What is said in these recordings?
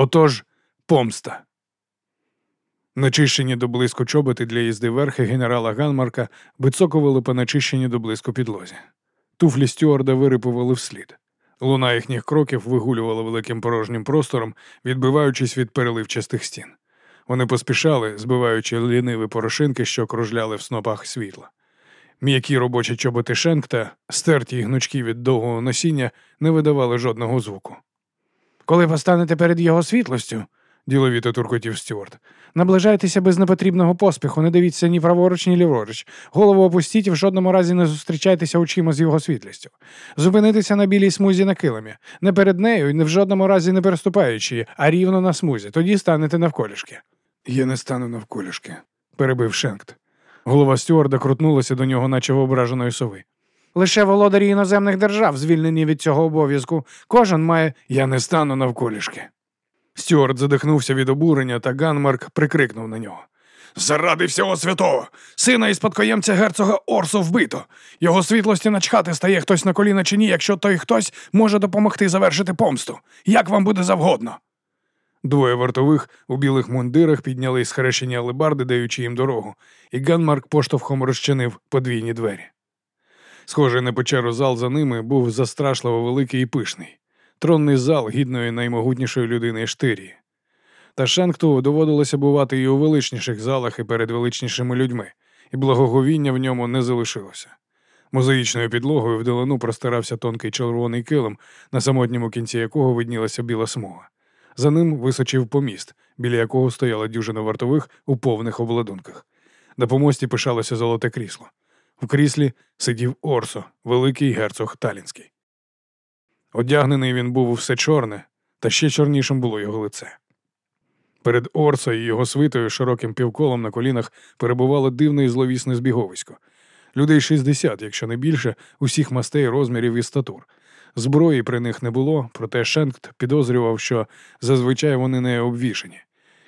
Отож, помста. Начищені до блиску чоботи для їзди верхи генерала Ганмарка вицокували по начищені до блиску підлозі. Туфлі стюарда вирипували вслід. Луна їхніх кроків вигулювала великим порожнім простором, відбиваючись від переливчастих стін. Вони поспішали, збиваючи ліниві порошинки, що кружляли в снопах світла. М'які робочі чоботи Шенкта, стерті й гнучкі від довгого носіння, не видавали жодного звуку. Коли постанете перед його світлостю, діловіто туркотів Стюарт, наближайтеся без непотрібного поспіху, не дивіться ні праворуч, ні ліворуч. Голову опустіть і в жодному разі не зустрічайтеся очима з його світлістю. Зупинитися на білій смузі на килимі, не перед нею і не в жодному разі не переступаючи її, а рівно на смузі. Тоді станете навколішки. Я не стану навколішки, перебив Шенкт. Голова стюарда крутнулася до нього, наче ображеної сови. Лише володарі іноземних держав звільнені від цього обов'язку. Кожен має я не стану навколішки. Стюарт задихнувся від обурення, та Ганмарк прикрикнув на нього. Заради всього святого! Сина і спадкоємця герцога Орсу вбито. Його світлості начхати стає хтось на коліна чи ні, якщо той хтось може допомогти завершити помсту. Як вам буде завгодно? Двоє вартових у білих мундирах підняли схрещені алебарди, даючи їм дорогу, і Ганмарк поштовхом розчинив подвійні двері. Схожий на печеру зал за ними був застрашливо великий і пишний, тронний зал гідної наймогутнішої людини Штирії. Та Шенкту доводилося бувати і у величніших залах і перед величнішими людьми, і благоговіння в ньому не залишилося. Мозаїчною підлогою вдалину простирався тонкий червоний килим, на самотньому кінці якого виднілася біла смуга. За ним височив поміст, біля якого стояла дюжина вартових у повних обладунках. На помості пишалося золоте крісло. В кріслі сидів Орсо, великий герцог Талінський. Одягнений він був у все чорне, та ще чорнішим було його лице. Перед Орсо і його свитою широким півколом на колінах перебувало дивне і зловісне збіговисько. Людей 60, якщо не більше, усіх мастей, розмірів і статур. Зброї при них не було, проте Шенкт підозрював, що зазвичай вони не обвішані.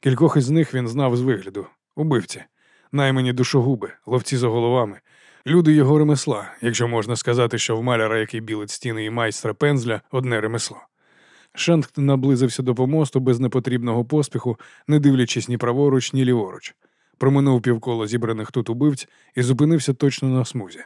Кількох із них він знав з вигляду убивці, наймані душогуби, ловці за головами, люди його ремесла, якщо можна сказати, що в маляра, який білить стіни і майстра пензля, одне ремесло. Шенкт наблизився до помосту без непотрібного поспіху, не дивлячись ні праворуч, ні ліворуч. Проминув півколо зібраних тут убивць і зупинився точно на смузі.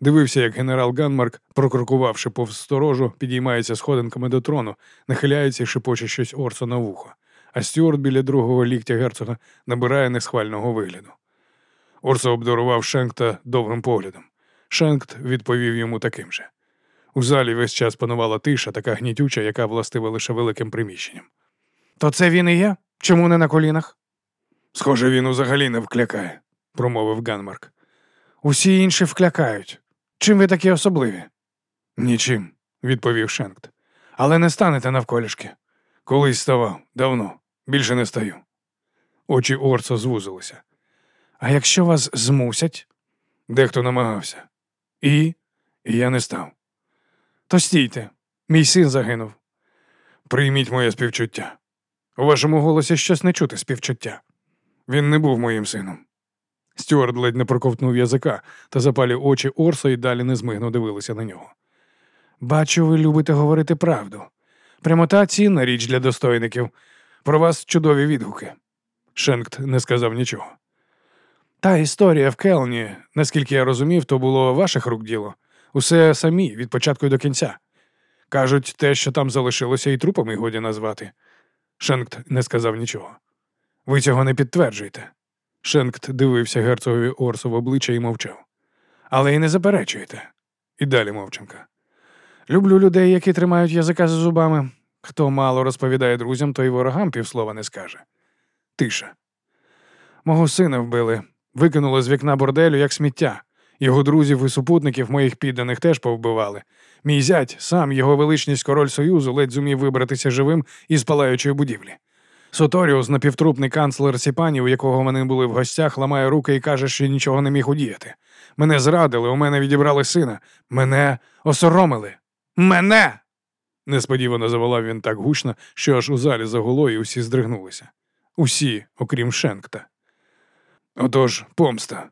Дивився, як генерал Ганмарк, прокрокувавши повз сторожу, підіймається сходинками до трону, нахиляється і шепоче щось Орсо на вухо, а Стюарт біля другого ліктя герцога набирає несхвального вигляду. Орсо обдарував Шенкта довгим поглядом. Шенкт відповів йому таким же. У залі весь час панувала тиша, така гнітюча, яка властива лише великим приміщенням. То це він і є? Чому не на колінах? Схоже, він взагалі не вклякає, промовив Ганмарк. Усі інші вклякають. Чим ви такі особливі? Нічим, відповів Шенкт. Але не станете навколішки. Колись ставав, давно, більше не стаю. Очі Орца звузилися. А якщо вас змусять? Дехто намагався. І? І я не став. То стійте, мій син загинув. Прийміть моє співчуття. У вашому голосі щось не чути співчуття. Він не був моїм сином. Стюарт ледь не проковтнув язика, та запалі очі Орса і далі незмигно дивилися на нього. Бачу, ви любите говорити правду. Прямота цінна річ для достойників. Про вас чудові відгуки. Шенкт не сказав нічого. Та історія в Келні, наскільки я розумів, то було ваших рук діло. Усе самі, від початку до кінця. Кажуть, те, що там залишилося, і трупами годі назвати. Шенкт не сказав нічого. Ви цього не підтверджуєте. Шенкт дивився герцогові Орсу в обличчя і мовчав. Але й не заперечуєте. І далі мовчанка. Люблю людей, які тримають язика за зубами. Хто мало розповідає друзям, то й ворогам півслова не скаже. Тиша. Мого сина вбили, викинули з вікна борделю як сміття. Його друзів і супутників моїх підданих теж повбивали. Мій зять, сам його величність король Союзу, ледь зумів вибратися живим із палаючої будівлі. Соторіус, напівтрупний канцлер Сіпанів, у якого вони були в гостях, ламає руки і каже, що нічого не міг удіяти. Мене зрадили, у мене відібрали сина, мене осоромили. Мене. несподівано заволав він так гучно, що аж у залі загуло і усі здригнулися. Усі, окрім Шенкта. Отож, помста.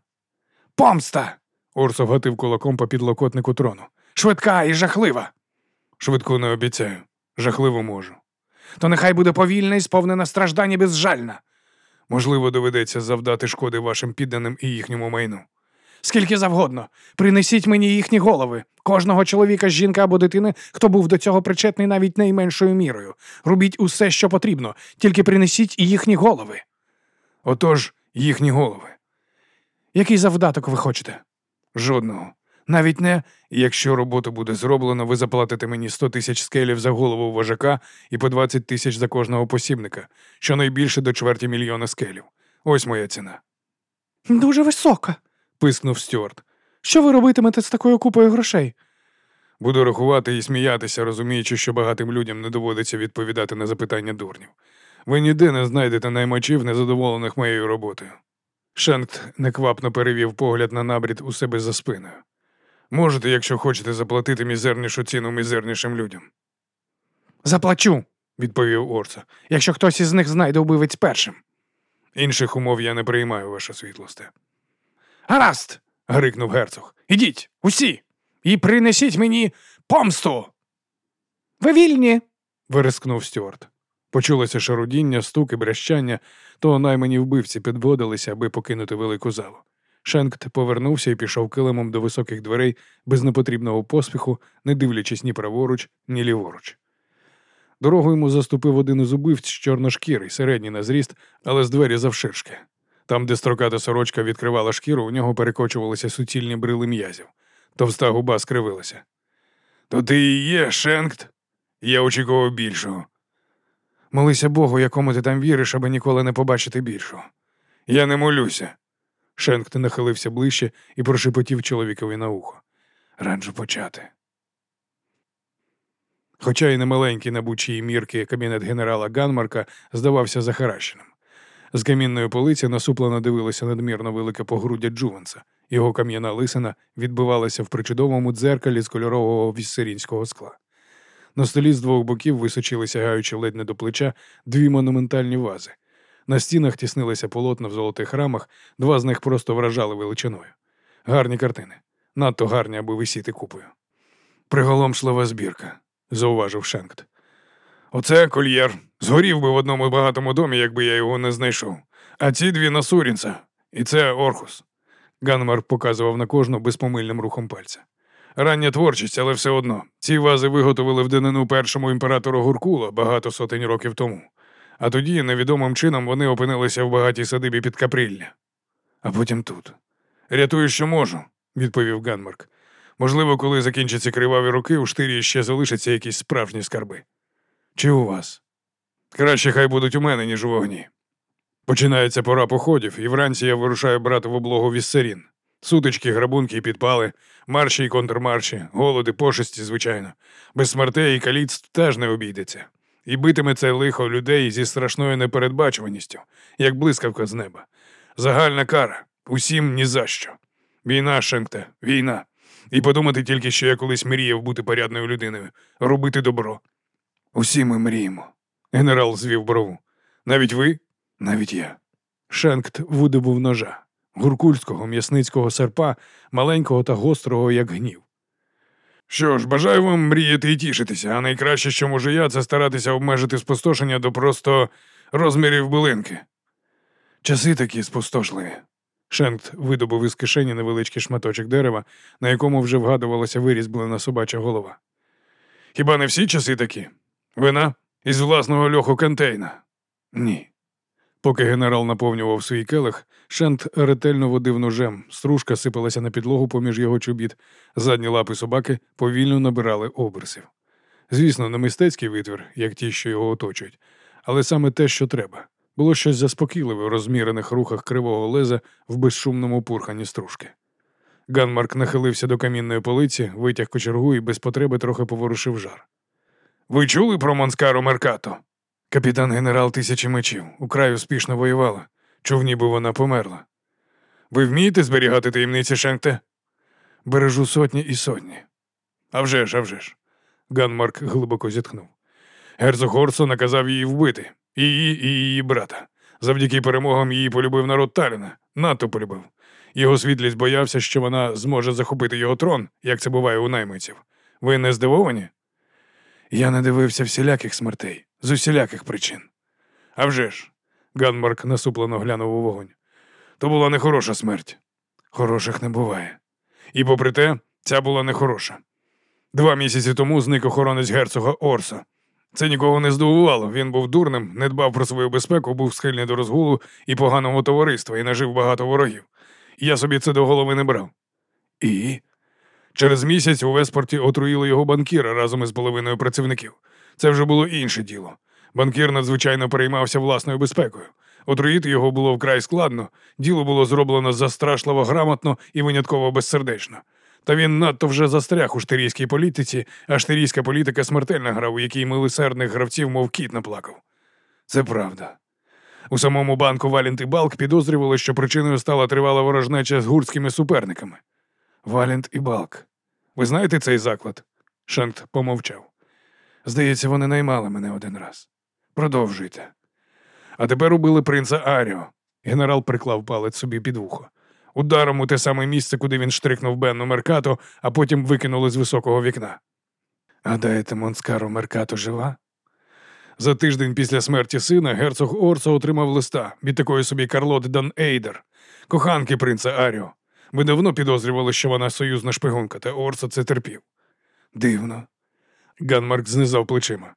Помста. Орсо вгатив кулаком по підлокотнику трону. Швидка і жахлива. Швидку не обіцяю. Жахливо можу. то нехай буде повільна і сповнена страждань і безжальна. Можливо, доведеться завдати шкоди вашим підданим і їхньому майну. Скільки завгодно. Принесіть мені їхні голови, кожного чоловіка, жінка або дитини, хто був до цього причетний навіть найменшою мірою. Робіть усе, що потрібно, тільки принесіть їхні голови. Отож, їхні голови. Який завдаток ви хочете? Жодного. Навіть не якщо робота буде зроблена, ви заплатите мені 100 тисяч скелів за голову вожака і по 20 тисяч за кожного посібника, щонайбільше до чверті мільйона скелів. Ось моя ціна. Дуже висока, пискнув Стюарт. Що ви робитимете з такою купою грошей? Буду рахувати і сміятися, розуміючи, що багатим людям не доводиться відповідати на запитання дурнів. Ви ніде не знайдете наймачів, незадоволених моєю роботою. Шенкт неквапно перевів погляд на набрід у себе за спиною. Можете, якщо хочете, заплатити мізернішу ціну мізернішим людям. Заплачу, відповів Орца, якщо хтось із них знайде убивець першим. Інших умов я не приймаю, ваша світлосте. Гаразд. грикнув герцог. Ідіть, усі, і принесіть мені помсту. Ви вільні. вирискнув Стюарт. Почулося шарудіння, стук і брещання, то наймані вбивці підводилися, аби покинути велику залу. Шенкт повернувся і пішов килимом до високих дверей без непотрібного поспіху, не дивлячись ні праворуч, ні ліворуч. Дорогу йому заступив один із убивць чорношкірий, середній на зріст, але з двері завширшки. Там, де строката сорочка відкривала шкіру, у нього перекочувалися суцільні брили м'язів. Товста губа скривилася. То ти і є, Шенкт? Я очікував більшого. Молися Богу, якому ти там віриш, аби ніколи не побачити більшого. Я не молюся. Шенкт нахилився ближче і прошепотів чоловікові на ухо. Раджу почати. Хоча й немаленький набучій мірки кабінет генерала Ганмарка здавався захаращеним. З камінної полиці насуплено дивилося надмірно велике погруддя Джувенса. Його кам'яна лисина відбивалася в причудовому дзеркалі з кольорового віссерінського скла. На столі з двох боків височили, сягаючи ледь не до плеча, дві монументальні вази. На стінах тіснилися полотна в золотих рамах, два з них просто вражали величиною. Гарні картини, надто гарні, аби висіти купою. Приголомшлива збірка, зауважив Шенкт. Оце кольєр. Згорів би в одному багатому домі, якби я його не знайшов. А ці дві на Сурінца. І це Орхус. Ганмар показував на кожну безпомильним рухом пальця. Рання творчість, але все одно. Ці вази виготовили в данину першому імператору Гуркула багато сотень років тому. А тоді невідомим чином вони опинилися в багатій садибі під каприлля. А потім тут. Рятую, що можу, відповів Ганмарк. Можливо, коли закінчаться криваві роки, у штирі ще залишаться якісь справжні скарби. Чи у вас? Краще хай будуть у мене, ніж у вогні. Починається пора походів, і вранці я вирушаю брати в облогу віссерін. Сутички, грабунки і підпали, марші і контрмарші, голоди, пошесті, звичайно. Без смертей і каліцтв теж не обійдеться. І битиме це лихо людей зі страшною непередбачуваністю, як блискавка з неба. Загальна кара, усім ні за що. Війна, Шенкте, війна. І подумати тільки, що я колись мріяв бути порядною людиною, робити добро. Усі ми мріємо. Генерал звів брову. Навіть ви, навіть я. Шенкт видобув ножа, гуркульського м'ясницького серпа, маленького та гострого, як гнів. Що ж, бажаю вам мріяти і тішитися, а найкраще, що можу я, це старатися обмежити спустошення до просто розмірів билинки. Часи такі спустошливі. Шенкт видобув із кишені невеличкий шматочок дерева, на якому вже вгадувалася вирізблена собача голова. Хіба не всі часи такі? Вина із власного льоху контейна? Ні. Поки генерал наповнював свій келих, Шент ретельно водив ножем, стружка сипалася на підлогу поміж його чобіт, задні лапи собаки повільно набирали оберсів. Звісно, не мистецький витвір, як ті, що його оточують, але саме те, що треба. Було щось заспокійливе в розмірених рухах кривого леза в безшумному пурхані стружки. Ганмарк нахилився до камінної полиці, витяг кочергу і без потреби трохи поворушив жар. Ви чули про Монскаро Меркато? Капітан генерал тисячі мечів. Украй успішно воювала. Чув, ніби вона померла. Ви вмієте зберігати таємниці Шенкте? Бережу сотні і сотні. «А вже ж, а вже ж!» Ганмарк глибоко зітхнув. Герцог Горсо наказав її вбити, її, і її брата. Завдяки перемогам її полюбив народ Таліна, надто полюбив. Його світлість боявся, що вона зможе захопити його трон, як це буває у наймиців. Ви не здивовані? Я не дивився всіляких смертей, З усіляких причин. «А вже ж!» – Ганмарк насуплено глянув у вогонь. То була нехороша смерть. Хороших не буває. І попри те, ця була нехороша. Два місяці тому зник охоронець герцога Орса. Це нікого не здивувало. Він був дурним, не дбав про свою безпеку, був схильний до розгулу і поганого товариства і нажив багато ворогів. Я собі це до голови не брав. І через місяць у Веспорті отруїли його банкіра разом із половиною працівників. Це вже було інше діло. Банкір надзвичайно переймався власною безпекою. Отруїти його було вкрай складно, діло було зроблено застрашливо грамотно і винятково безсердечно. Та він надто вже застряг у штирійській політиці, а штирійська політика смертельна гра, у якій милосердних гравців, мов кіт наплакав. Це правда. У самому банку Валент і Балк підозрювали, що причиною стала тривала ворожнеча з гуртськими суперниками. Валент і Балк. Ви знаєте цей заклад? Шенкт помовчав. Здається, вони наймали мене один раз. Продовжуйте. А тепер убили принца Аріо. Генерал приклав палець собі під вухо. Ударом у те саме місце, куди він штрикнув Бенну Меркато, а потім викинули з високого вікна. Гадаєте, Монскаро Меркато жива? За тиждень після смерті сина герцог Орсо отримав листа від такої собі Карлоти Дан Ейдер, коханки принца Аріо. Ми давно підозрювали, що вона союзна шпигунка, та Орсо це терпів. Дивно. Ганмарк знизав плечима.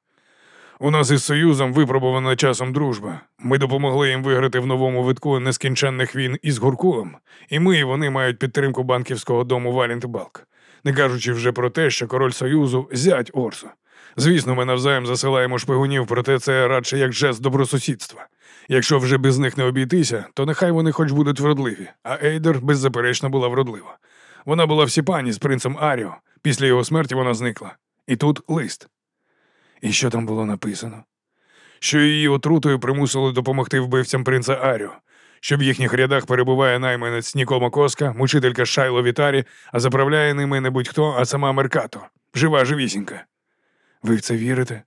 У нас із Союзом випробувана часом дружба. Ми допомогли їм виграти в новому витку нескінченних війн із Гуркулом, і ми і вони мають підтримку банківського дому Валент Балк, не кажучи вже про те, що король Союзу зять Орсо. Звісно, ми навзаєм засилаємо шпигунів, проте це радше як жест добросусідства. Якщо вже без них не обійтися, то нехай вони хоч будуть вродливі, а Ейдер беззаперечно була вродлива. Вона була всі пані з принцем Аріо. Після його смерті вона зникла. І тут лист. І що там було написано? Що її отрутою примусили допомогти вбивцям принца Аріо, що в їхніх рядах перебуває найманець Нікома Коска, мучителька Шайло Вітарі, а заправляє ними не будь-хто, а сама Меркато. Жива живісінька. Ви в це вірите?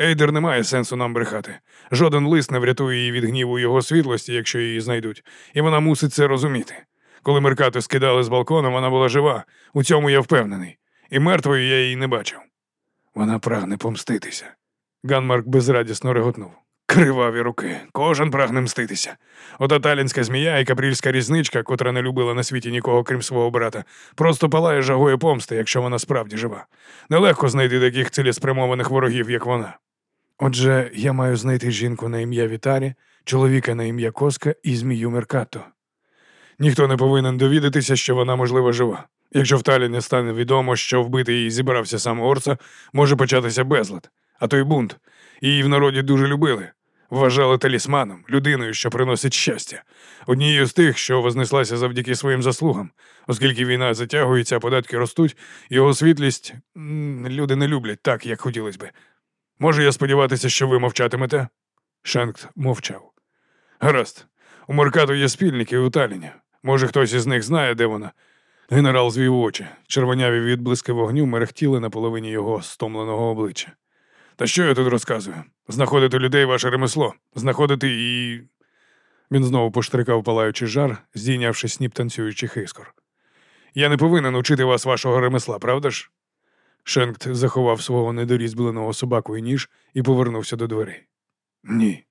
Ейдер не має сенсу нам брехати. Жоден лист не врятує її від гніву його світлості, якщо її знайдуть, і вона мусить це розуміти. Коли Меркату скидали з балкона, вона була жива. У цьому я впевнений. І мертвою я її не бачив. Вона прагне помститися. Ганмарк безрадісно реготнув. Криваві руки, кожен прагне мститися. Ота талінська змія і капрільська різничка, котра не любила на світі нікого, крім свого брата, просто палає жагою помсти, якщо вона справді жива. Нелегко знайти таких цілеспрямованих ворогів, як вона. Отже, я маю знайти жінку на ім'я Вітарі, чоловіка на ім'я Коска і змію Меркато. Ніхто не повинен довідатися, що вона, можливо, жива. Якщо в Таліні стане відомо, що вбити її зібрався сам Орца, може початися безлад, а то й бунт. Її в народі дуже любили. Вважали талісманом, людиною, що приносить щастя, однією з тих, що вознеслася завдяки своїм заслугам, оскільки війна затягується, податки ростуть, його світлість люди не люблять так, як хотілося би. Може я сподіватися, що ви мовчатимете? Шенкт мовчав. Гаразд, у Меркату є спільники у Таліні. Може, хтось із них знає, де вона. Генерал звів очі, червоняві відблиски вогню мерехтіли на половині його стомленого обличчя. Та що я тут розказую? Знаходити людей ваше ремесло, знаходити і. Він знову поштрикав палаючий жар, здійнявши сніп танцюючих іскор. Я не повинен учити вас вашого ремесла, правда ж? Шенкт заховав свого недорізбленого собаку і ніж і повернувся до дверей. Ні.